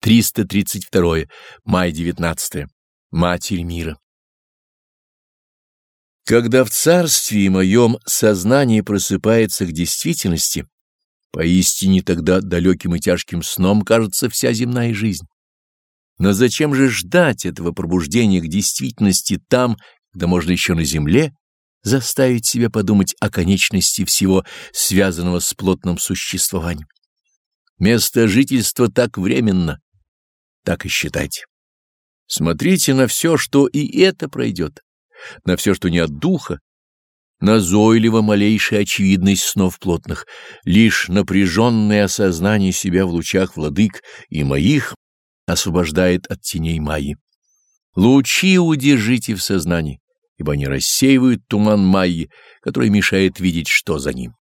332. Май 19. Матерь мира. Когда в царстве моем сознание просыпается к действительности, поистине тогда далеким и тяжким сном кажется вся земная жизнь. Но зачем же ждать этого пробуждения к действительности там, когда можно еще на земле заставить себя подумать о конечности всего, связанного с плотным существованием? Место жительства так временно, так и считайте. Смотрите на все, что и это пройдет, на все, что не от духа, назойливо малейшая очевидность снов плотных, лишь напряженное осознание себя в лучах владык и моих освобождает от теней Майи. Лучи удержите в сознании, ибо они рассеивают туман Майи, который мешает видеть, что за ним.